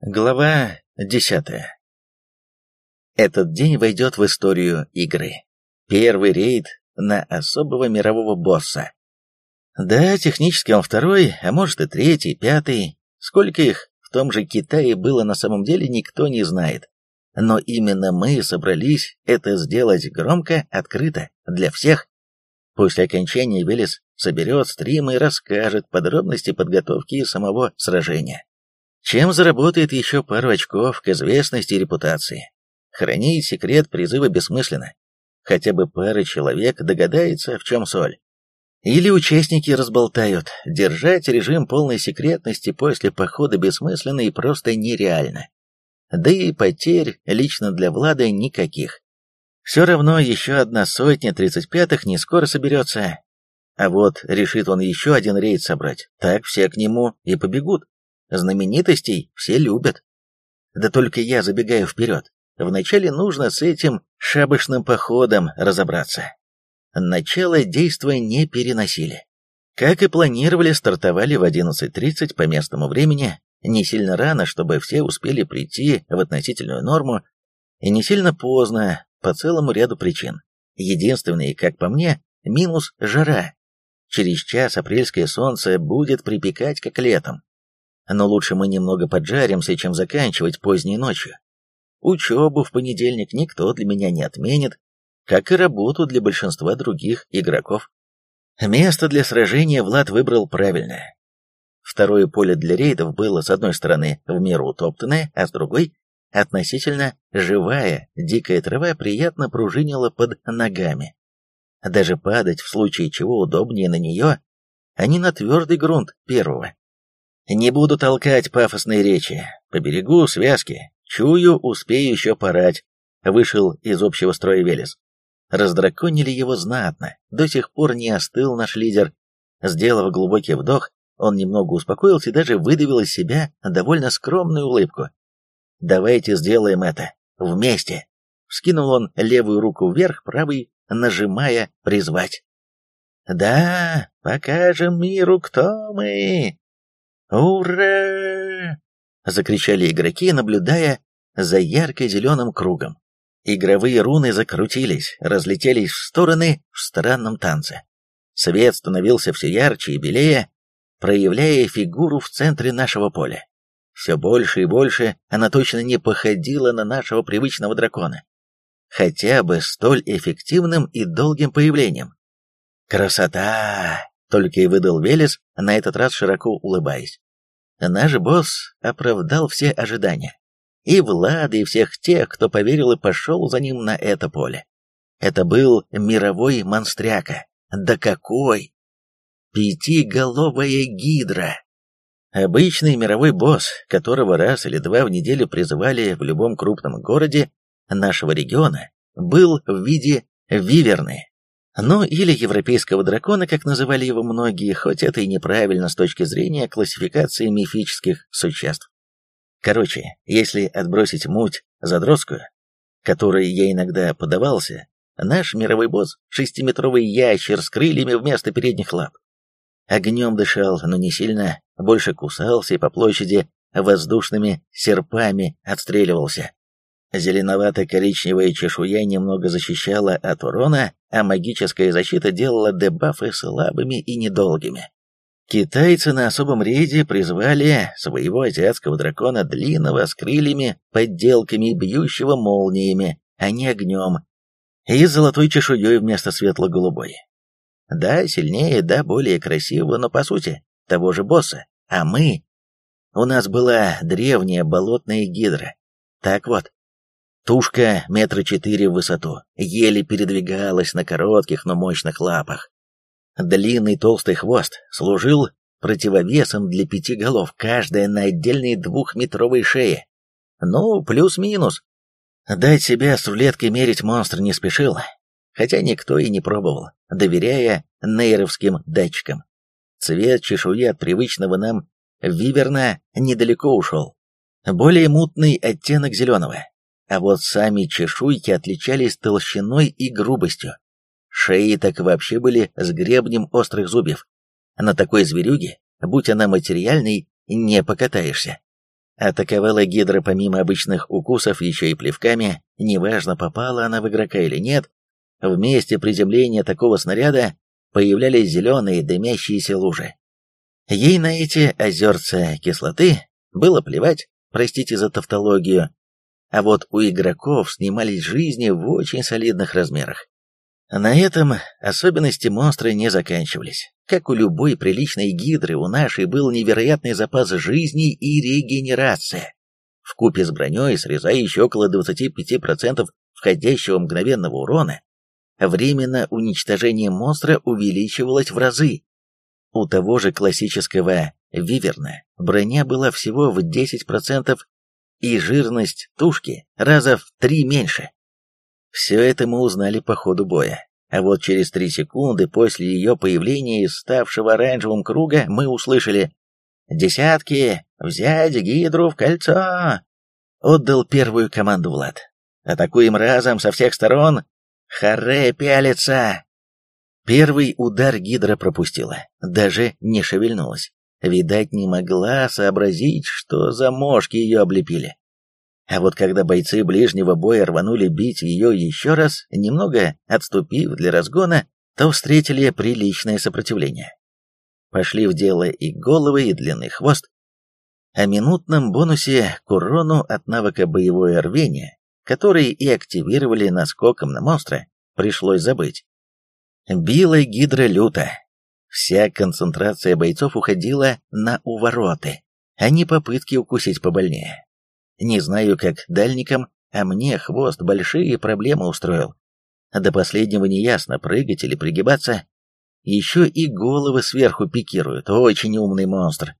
Глава десятая. Этот день войдет в историю игры. Первый рейд на особого мирового босса. Да, технически он второй, а может и третий, пятый. Сколько их в том же Китае было на самом деле, никто не знает. Но именно мы собрались это сделать громко, открыто, для всех. После окончания Велес соберет стримы и расскажет подробности подготовки самого сражения чем заработает еще пару очков к известности и репутации. Хранить секрет призыва бессмысленно. Хотя бы пара человек догадается, в чем соль. Или участники разболтают. Держать режим полной секретности после похода бессмысленно и просто нереально. Да и потерь лично для Влада никаких. Все равно еще одна сотня тридцать пятых не скоро соберется. А вот решит он еще один рейд собрать, так все к нему и побегут. Знаменитостей все любят. Да только я забегаю вперед. Вначале нужно с этим шабашным походом разобраться. Начало действия не переносили. Как и планировали, стартовали в 11.30 по местному времени, не сильно рано, чтобы все успели прийти в относительную норму, и не сильно поздно, по целому ряду причин. Единственный, как по мне, минус – жара. Через час апрельское солнце будет припекать, как летом но лучше мы немного поджаримся, чем заканчивать поздней ночью. Учебу в понедельник никто для меня не отменит, как и работу для большинства других игроков. Место для сражения Влад выбрал правильное. Второе поле для рейдов было, с одной стороны, в меру утоптанное, а с другой — относительно живая, дикая трава приятно пружинила под ногами. Даже падать в случае чего удобнее на нее, а не на твердый грунт первого. Не буду толкать пафосные речи. По берегу связки. Чую, успею еще порать. Вышел из общего строя Велес. Раздраконили его знатно. До сих пор не остыл наш лидер. Сделав глубокий вдох, он немного успокоился и даже выдавил из себя довольно скромную улыбку. «Давайте сделаем это. Вместе!» Вскинул он левую руку вверх, правой нажимая «призвать». «Да, покажем миру, кто мы!» «Ура!» — закричали игроки, наблюдая за ярко-зеленым кругом. Игровые руны закрутились, разлетелись в стороны в странном танце. Свет становился все ярче и белее, проявляя фигуру в центре нашего поля. Все больше и больше она точно не походила на нашего привычного дракона. Хотя бы столь эффективным и долгим появлением. «Красота!» Только и выдал Велес, на этот раз широко улыбаясь. Наш босс оправдал все ожидания. И Влада, и всех тех, кто поверил и пошел за ним на это поле. Это был мировой монстряка. Да какой! Пятиголовая гидра! Обычный мировой босс, которого раз или два в неделю призывали в любом крупном городе нашего региона, был в виде виверны. Ну, или европейского дракона, как называли его многие, хоть это и неправильно с точки зрения классификации мифических существ. Короче, если отбросить муть задротскую, которой я иногда подавался, наш мировой босс — шестиметровый ящер с крыльями вместо передних лап. Огнем дышал, но не сильно, больше кусался и по площади воздушными серпами отстреливался. Зеленовато-коричневая чешуя немного защищала от урона, а магическая защита делала дебафы слабыми и недолгими. Китайцы на особом рейде призвали своего азиатского дракона длинного с крыльями, подделками, бьющего молниями, а не огнем, и золотой чешуей вместо светло-голубой. Да, сильнее, да, более красиво, но по сути того же босса. А мы... У нас была древняя болотная гидра. Так вот, Тушка метра четыре в высоту, еле передвигалась на коротких, но мощных лапах. Длинный толстый хвост служил противовесом для пяти голов, каждая на отдельной двухметровой шее. Ну, плюс-минус. Дать себя с рулеткой мерить монстр не спешил, хотя никто и не пробовал, доверяя нейровским датчикам. Цвет чешуи от привычного нам виверна недалеко ушел. Более мутный оттенок зеленого, а вот сами чешуйки отличались толщиной и грубостью. Шеи так вообще были с гребнем острых зубьев. На такой зверюге, будь она материальной, не покатаешься. Атаковала гидра помимо обычных укусов еще и плевками, неважно, попала она в игрока или нет, в месте приземления такого снаряда появлялись зеленые дымящиеся лужи. Ей на эти озерца кислоты было плевать, простите за тавтологию, а вот у игроков снимались жизни в очень солидных размерах. На этом особенности монстра не заканчивались. Как у любой приличной гидры, у нашей был невероятный запас жизни и регенерация. В купе с броней, срезающей около 25% входящего мгновенного урона, временно уничтожение монстра увеличивалось в разы. У того же классического Виверна броня была всего в 10% и жирность тушки раза в три меньше. Все это мы узнали по ходу боя. А вот через три секунды после ее появления из ставшего оранжевым круга мы услышали «Десятки! Взять гидру в кольцо!» Отдал первую команду Влад. «Атакуем разом со всех сторон! Харе пялится!» Первый удар гидра пропустила, даже не шевельнулась. Видать, не могла сообразить, что за мошки ее облепили. А вот когда бойцы ближнего боя рванули бить ее еще раз, немного отступив для разгона, то встретили приличное сопротивление. Пошли в дело и головы, и длинный хвост. О минутном бонусе к урону от навыка боевое рвение, который и активировали наскоком на монстра, пришлось забыть. Била гидра люто. Вся концентрация бойцов уходила на увороты, а не попытки укусить побольнее. Не знаю, как дальникам, а мне хвост большие проблемы устроил. До последнего неясно, прыгать или пригибаться. Еще и головы сверху пикируют, очень умный монстр.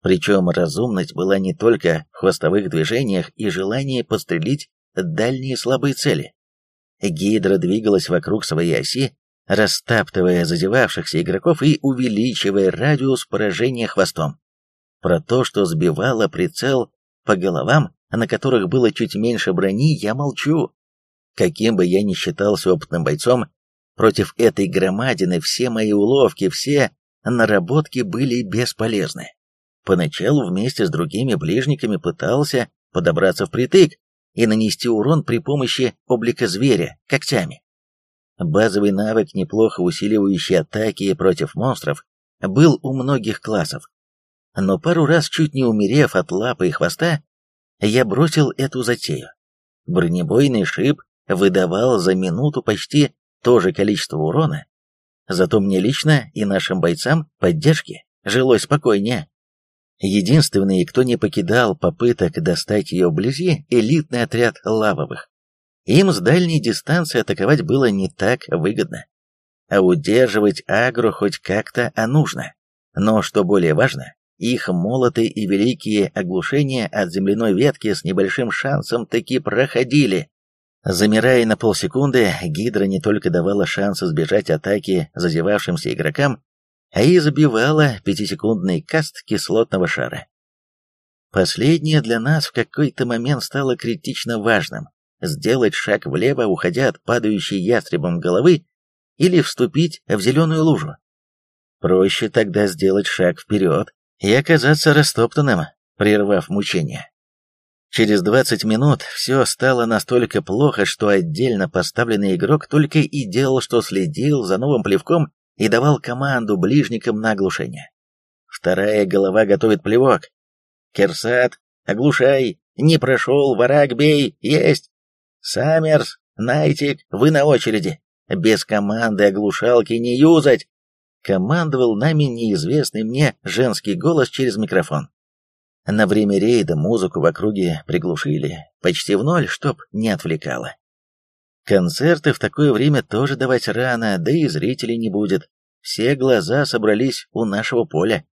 Причем разумность была не только в хвостовых движениях и желании подстрелить дальние слабые цели. Гидра двигалась вокруг своей оси, растаптывая зазевавшихся игроков и увеличивая радиус поражения хвостом. Про то, что сбивала прицел по головам, на которых было чуть меньше брони, я молчу. Каким бы я ни считался опытным бойцом, против этой громадины все мои уловки, все наработки были бесполезны. Поначалу вместе с другими ближниками пытался подобраться впритык и нанести урон при помощи облика зверя, когтями. Базовый навык, неплохо усиливающий атаки против монстров, был у многих классов, но пару раз чуть не умерев от лапы и хвоста, я бросил эту затею. Бронебойный шип выдавал за минуту почти то же количество урона, зато мне лично и нашим бойцам поддержки жилось спокойнее. Единственный, кто не покидал попыток достать ее вблизи, элитный отряд лавовых. Им с дальней дистанции атаковать было не так выгодно. А удерживать агро хоть как-то, а нужно. Но, что более важно, их молоты и великие оглушения от земляной ветки с небольшим шансом таки проходили. Замирая на полсекунды, Гидра не только давала шанс избежать атаки зазевавшимся игрокам, а и забивала пятисекундный каст кислотного шара. Последнее для нас в какой-то момент стало критично важным – сделать шаг влево, уходя от падающей ястребом головы, или вступить в зеленую лужу. Проще тогда сделать шаг вперед, и оказаться растоптанным, прервав мучение. Через 20 минут все стало настолько плохо, что отдельно поставленный игрок только и делал, что следил за новым плевком и давал команду ближникам на оглушение. Вторая голова готовит плевок. «Керсат, оглушай! Не прошел, варак бей! Есть! Саммерс, Найтик, вы на очереди! Без команды оглушалки не юзать! командовал нами неизвестный мне женский голос через микрофон. На время рейда музыку в округе приглушили, почти в ноль, чтоб не отвлекало. Концерты в такое время тоже давать рано, да и зрителей не будет. Все глаза собрались у нашего поля.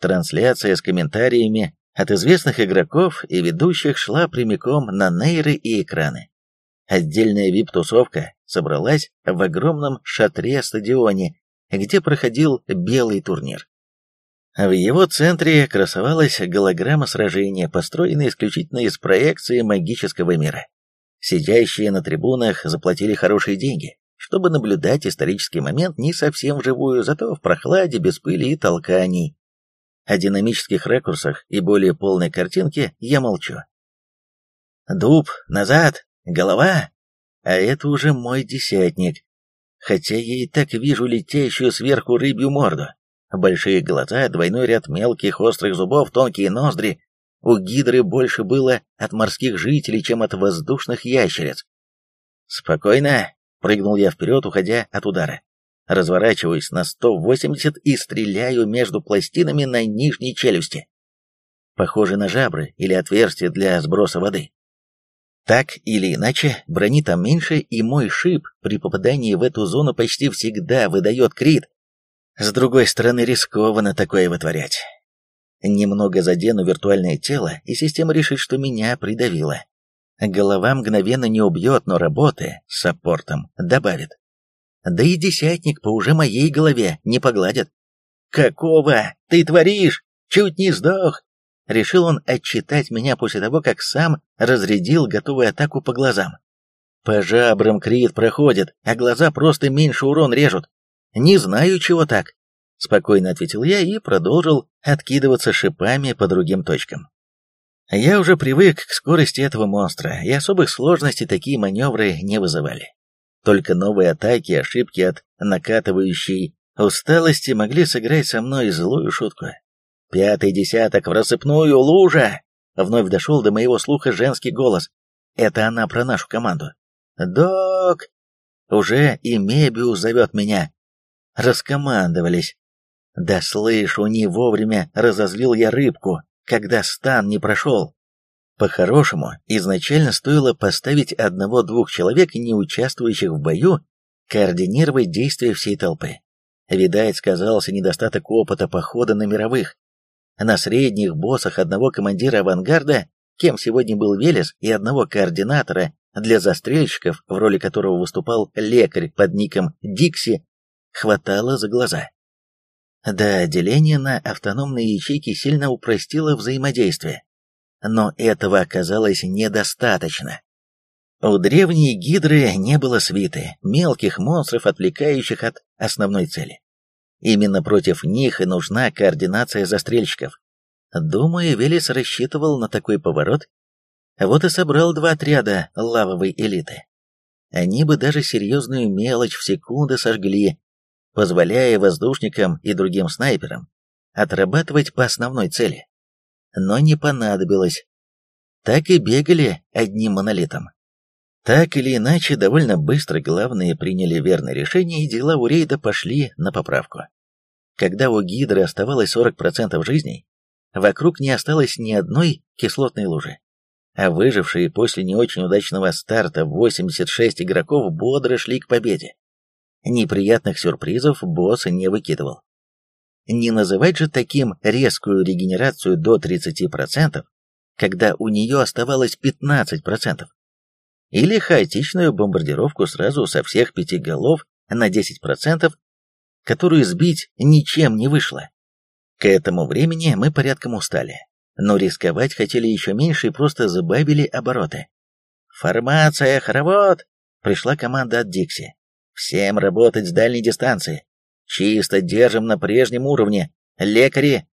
Трансляция с комментариями от известных игроков и ведущих шла прямиком на нейры и экраны. Отдельная вип-тусовка собралась в огромном шатре-стадионе где проходил белый турнир. В его центре красовалась голограмма сражения, построенная исключительно из проекции магического мира. Сидящие на трибунах заплатили хорошие деньги, чтобы наблюдать исторический момент не совсем вживую, зато в прохладе, без пыли и толканий. О динамических ракурсах и более полной картинке я молчу. Дуб, назад, голова, а это уже мой десятник. Хотя я и так вижу летящую сверху рыбью морду. Большие глаза, двойной ряд мелких острых зубов, тонкие ноздри. У гидры больше было от морских жителей, чем от воздушных ящериц. «Спокойно!» — прыгнул я вперед, уходя от удара. Разворачиваюсь на 180 и стреляю между пластинами на нижней челюсти. Похоже на жабры или отверстие для сброса воды. Так или иначе, брони там меньше, и мой шип при попадании в эту зону почти всегда выдает крит. С другой стороны, рискованно такое вытворять. Немного задену виртуальное тело, и система решит, что меня придавило. Голова мгновенно не убьет, но работы с саппортом добавит. Да и десятник по уже моей голове не погладит. «Какого ты творишь? Чуть не сдох!» Решил он отчитать меня после того, как сам разрядил готовую атаку по глазам. По жабрам крит проходит, а глаза просто меньше урон режут. Не знаю, чего так. Спокойно ответил я и продолжил откидываться шипами по другим точкам. Я уже привык к скорости этого монстра, и особых сложностей такие маневры не вызывали. Только новые атаки и ошибки от накатывающей усталости могли сыграть со мной злую шутку. Пятый десяток в рассыпную, лужа! Вновь дошел до моего слуха женский голос. Это она про нашу команду. Док! Уже и Мебиус зовет меня. Раскомандовались. Да слышу, не вовремя разозлил я рыбку, когда стан не прошел. По-хорошему, изначально стоило поставить одного-двух человек, не участвующих в бою, координировать действия всей толпы. Видать, сказался недостаток опыта похода на мировых на средних боссах одного командира авангарда, кем сегодня был Велес, и одного координатора для застрельщиков, в роли которого выступал лекарь под ником Дикси, хватало за глаза. Да, деление на автономные ячейки сильно упростило взаимодействие. Но этого оказалось недостаточно. У древней гидры не было свиты, мелких монстров, отвлекающих от основной цели. Именно против них и нужна координация застрельщиков. Думаю, Велес рассчитывал на такой поворот. Вот и собрал два отряда лавовой элиты. Они бы даже серьезную мелочь в секунды сожгли, позволяя воздушникам и другим снайперам отрабатывать по основной цели. Но не понадобилось. Так и бегали одним монолитом. Так или иначе, довольно быстро главные приняли верное решение, и дела у рейда пошли на поправку. Когда у Гидры оставалось 40% жизней, вокруг не осталось ни одной кислотной лужи. А выжившие после не очень удачного старта 86 игроков бодро шли к победе. Неприятных сюрпризов босс не выкидывал. Не называть же таким резкую регенерацию до 30%, когда у нее оставалось 15%. Или хаотичную бомбардировку сразу со всех пяти голов на 10%, которую сбить ничем не вышло. К этому времени мы порядком устали, но рисковать хотели еще меньше и просто забавили обороты. «Формация, хоровод!» — пришла команда от Дикси. «Всем работать с дальней дистанции. Чисто держим на прежнем уровне. Лекари,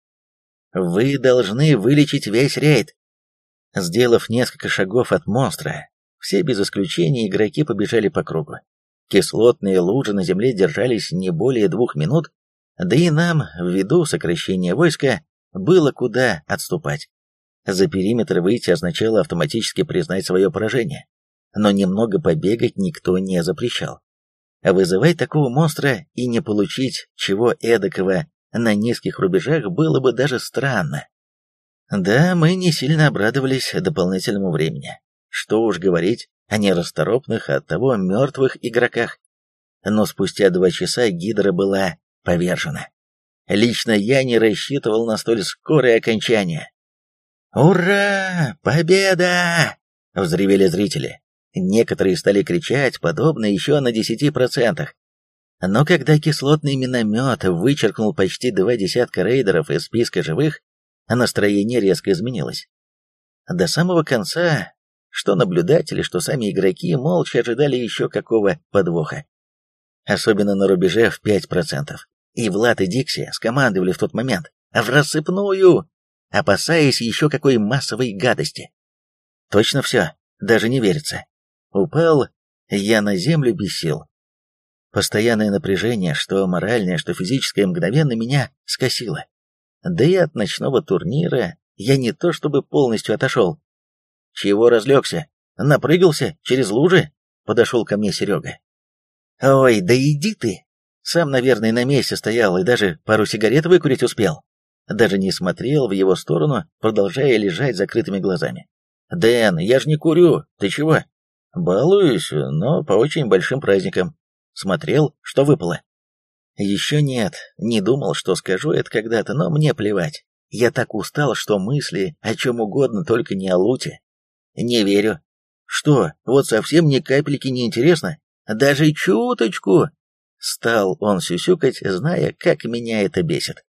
вы должны вылечить весь рейд». Сделав несколько шагов от монстра, все без исключения игроки побежали по кругу. Кислотные лужи на земле держались не более двух минут, да и нам, ввиду сокращения войска, было куда отступать. За периметр выйти означало автоматически признать свое поражение, но немного побегать никто не запрещал. Вызывать такого монстра и не получить чего эдакого на низких рубежах было бы даже странно. Да, мы не сильно обрадовались дополнительному времени. Что уж говорить о нерасторопных, а от того мертвых игроках. Но спустя два часа Гидра была повержена. Лично я не рассчитывал на столь скорое окончание. «Ура! Победа!» — взревели зрители. Некоторые стали кричать, подобно еще на десяти процентах. Но когда кислотный миномет вычеркнул почти два десятка рейдеров из списка живых, настроение резко изменилось. До самого конца что наблюдатели, что сами игроки молча ожидали еще какого подвоха. Особенно на рубеже в 5%. И Влад и Дикси скомандовали в тот момент, в рассыпную, опасаясь еще какой массовой гадости. Точно все, даже не верится. Упал я на землю без сил. Постоянное напряжение, что моральное, что физическое, мгновенно меня скосило. Да и от ночного турнира я не то чтобы полностью отошел. Чего разлегся? Напрыгался через лужи? Подошел ко мне Серега. Ой, да иди ты! Сам, наверное, на месте стоял и даже пару сигарет выкурить успел. Даже не смотрел в его сторону, продолжая лежать закрытыми глазами. «Дэн, я же не курю, ты чего?» «Балуюсь, но по очень большим праздникам. Смотрел, что выпало». «Еще нет, не думал, что скажу это когда-то, но мне плевать. Я так устал, что мысли о чем угодно, только не о луте. Не верю. Что, вот совсем ни капельки не интересно? Даже чуточку!» Стал он сюсюкать, зная, как меня это бесит.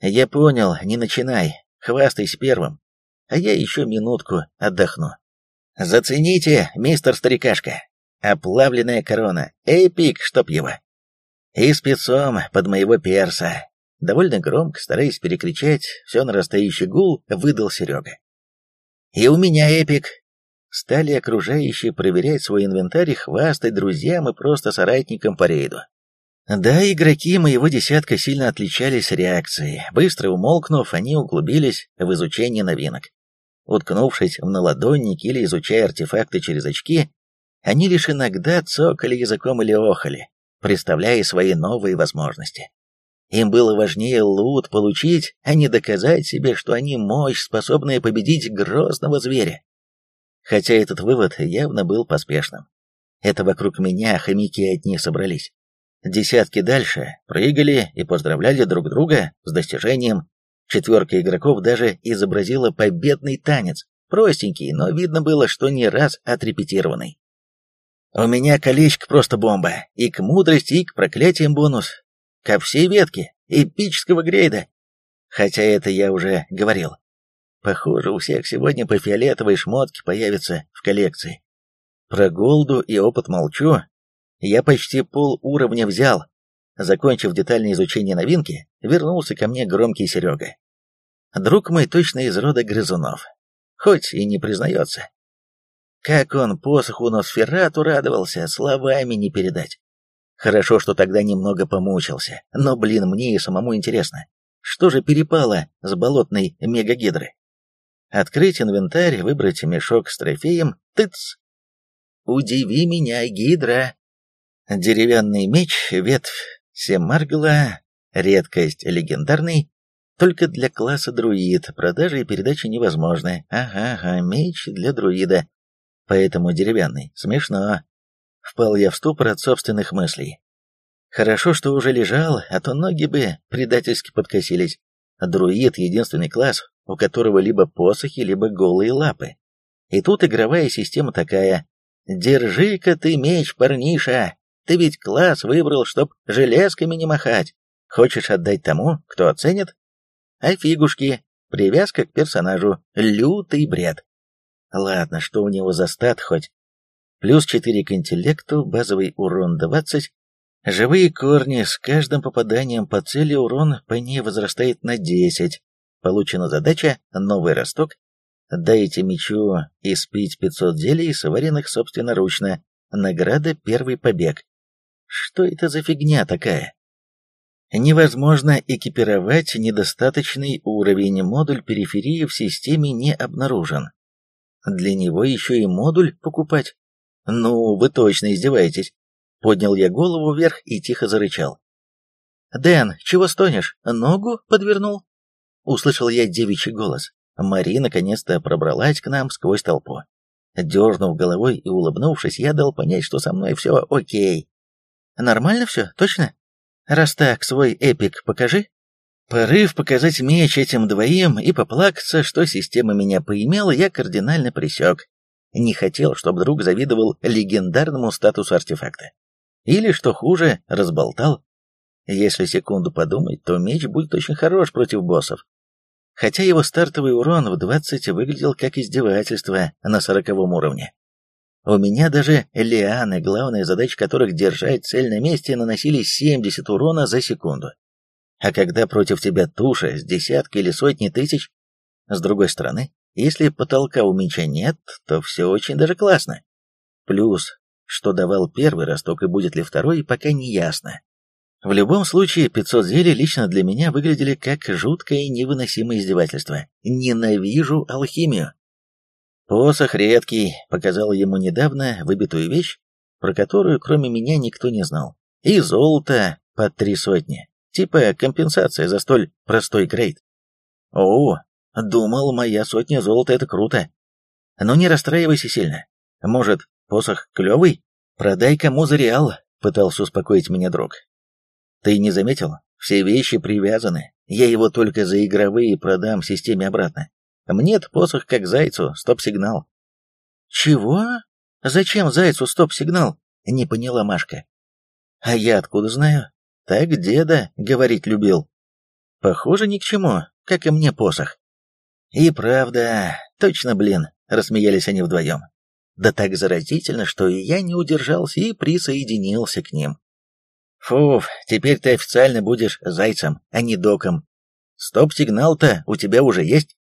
«Я понял, не начинай, хвастайся первым, а я еще минутку отдохну». «Зацените, мистер Старикашка, оплавленная корона, эпик, чтоб его!» «И спецом под моего перса!» Довольно громко, стараясь перекричать все нарастающий гул, выдал Серега. «И у меня эпик!» Стали окружающие проверять свой инвентарь, хвастать друзьям и просто соратникам по рейду. Да, игроки моего десятка сильно отличались реакцией. Быстро умолкнув, они углубились в изучение новинок. Уткнувшись в наладонник или изучая артефакты через очки, они лишь иногда цокали языком или охали, представляя свои новые возможности. Им было важнее лут получить, а не доказать себе, что они мощь, способная победить грозного зверя. Хотя этот вывод явно был поспешным. Это вокруг меня хомяки одни собрались. Десятки дальше прыгали и поздравляли друг друга с достижением. Четверка игроков даже изобразила победный танец, простенький, но видно было, что не раз отрепетированный. У меня колечко просто бомба, и к мудрости, и к проклятиям бонус. Ко всей ветке, эпического грейда. Хотя это я уже говорил. Похоже, у всех сегодня по фиолетовой шмотке появится в коллекции. Про голду и опыт молчу, я почти пол уровня взял. Закончив детальное изучение новинки, вернулся ко мне громкий Серега. Друг мой точно из рода грызунов, хоть и не признается. Как он посоху Носферату радовался, словами не передать. Хорошо, что тогда немного помучился, но, блин, мне и самому интересно, что же перепало с болотной мегагидры? Открыть инвентарь, выбрать мешок с трофеем, тыц! Удиви меня, гидра! Деревянный меч, ветвь Семаргла, редкость легендарный, только для класса друид, продажи и передача невозможны. Ага, ага, меч для друида, поэтому деревянный. Смешно. Впал я в ступор от собственных мыслей. Хорошо, что уже лежал, а то ноги бы предательски подкосились. Друид — единственный класс, у которого либо посохи, либо голые лапы. И тут игровая система такая. «Держи-ка ты меч, парниша!» Ты ведь класс выбрал, чтоб железками не махать. Хочешь отдать тому, кто оценит? А фигушки, привязка к персонажу, лютый бред. Ладно, что у него за стат хоть? Плюс 4 к интеллекту, базовый урон 20. Живые корни, с каждым попаданием по цели урон по ней возрастает на 10. Получена задача «Новый росток». Дайте мечу испить 500 зелий, сваренных собственноручно. Награда «Первый побег». Что это за фигня такая? Невозможно экипировать недостаточный уровень, модуль периферии в системе не обнаружен. Для него еще и модуль покупать? Ну, вы точно издеваетесь. Поднял я голову вверх и тихо зарычал. «Дэн, чего стонешь? Ногу подвернул?» Услышал я девичий голос. Мари наконец-то пробралась к нам сквозь толпу. Дернув головой и улыбнувшись, я дал понять, что со мной все окей. Нормально все, точно? Раз так, свой эпик покажи. Порыв показать меч этим двоим и поплакаться, что система меня поимела, я кардинально присек. Не хотел, чтобы друг завидовал легендарному статусу артефакта. Или, что хуже, разболтал. Если секунду подумать, то меч будет очень хорош против боссов. Хотя его стартовый урон в 20 выглядел как издевательство на сороковом уровне. У меня даже лианы, главная задача которых держать цель на месте, наносили 70 урона за секунду. А когда против тебя туша с десятки или сотни тысяч, с другой стороны, если потолка у меча нет, то все очень даже классно. Плюс, что давал первый росток и будет ли второй, пока не ясно. В любом случае, 500 зелий лично для меня выглядели как жуткое и невыносимое издевательство. Ненавижу алхимию. Посох редкий, показал ему недавно выбитую вещь, про которую кроме меня никто не знал. И золото под три сотни. Типа компенсация за столь простой грейд. О, думал, моя сотня золота это круто. Но не расстраивайся сильно. Может, посох клевый? Продай кому за реал, пытался успокоить меня друг. Ты не заметил? Все вещи привязаны. Я его только за игровые продам системе обратно. Мне-то посох как зайцу, стоп-сигнал. Чего? Зачем зайцу стоп-сигнал? Не поняла Машка. А я откуда знаю? Так деда говорить любил. Похоже, ни к чему, как и мне посох. И правда, точно, блин, рассмеялись они вдвоем. Да так заразительно, что и я не удержался и присоединился к ним. Фуф, теперь ты официально будешь зайцем, а не доком. Стоп-сигнал-то у тебя уже есть?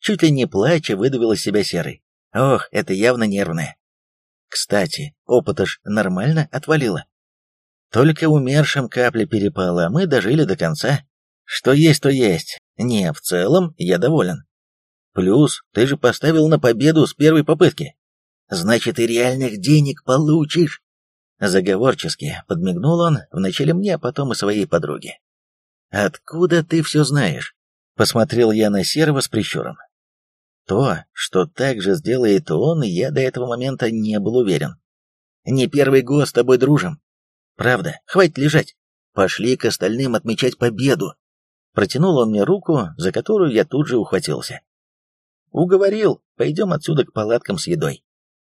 Чуть ли не плача выдавил из себя серый. Ох, это явно нервное. Кстати, опыта ж нормально отвалило. Только умершим капля перепала, а мы дожили до конца. Что есть, то есть. Не, в целом я доволен. Плюс, ты же поставил на победу с первой попытки. Значит, и реальных денег получишь. Заговорчески подмигнул он вначале мне, а потом и своей подруге. «Откуда ты все знаешь?» Посмотрел я на Серого с прищуром. То, что так же сделает он, я до этого момента не был уверен. «Не первый год с тобой дружим. Правда, хватит лежать. Пошли к остальным отмечать победу». Протянул он мне руку, за которую я тут же ухватился. «Уговорил, пойдем отсюда к палаткам с едой».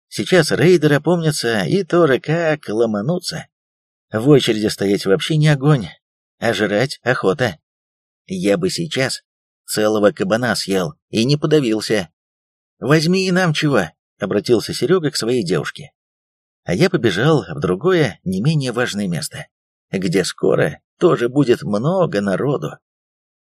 Сейчас рейдеры опомнятся и тоже как ломанутся. В очереди стоять вообще не огонь, а жрать охота. Я бы сейчас целого кабана съел и не подавился. «Возьми и нам чего», — обратился Серега к своей девушке. А я побежал в другое, не менее важное место, где скоро тоже будет много народу.